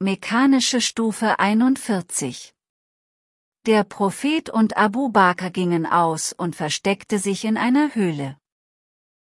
Mechanische Stufe 41 Der Prophet und Abu Bakr gingen aus und versteckte sich in einer Höhle.